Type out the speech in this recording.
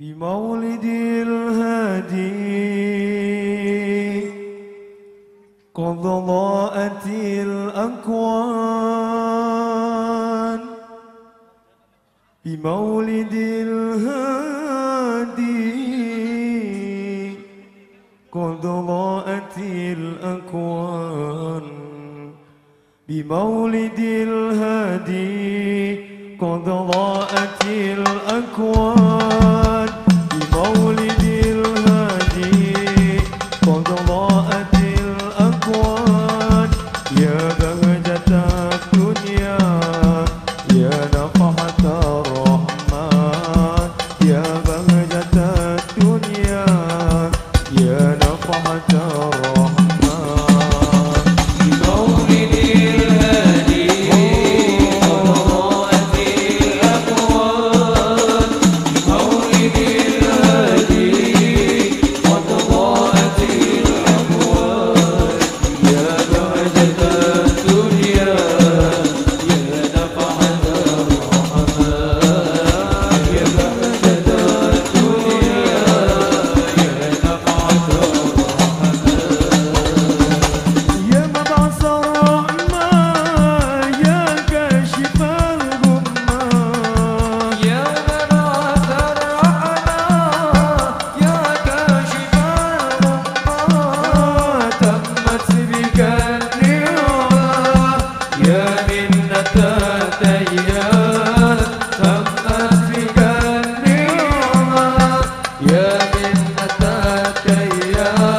بمولد الهادي. قد ضاءت الأكوان. بمولد الهادي. قد ضاءت الأكوان. بمولد الهادي. قد ضاءت الأكوان. Holy Yeah.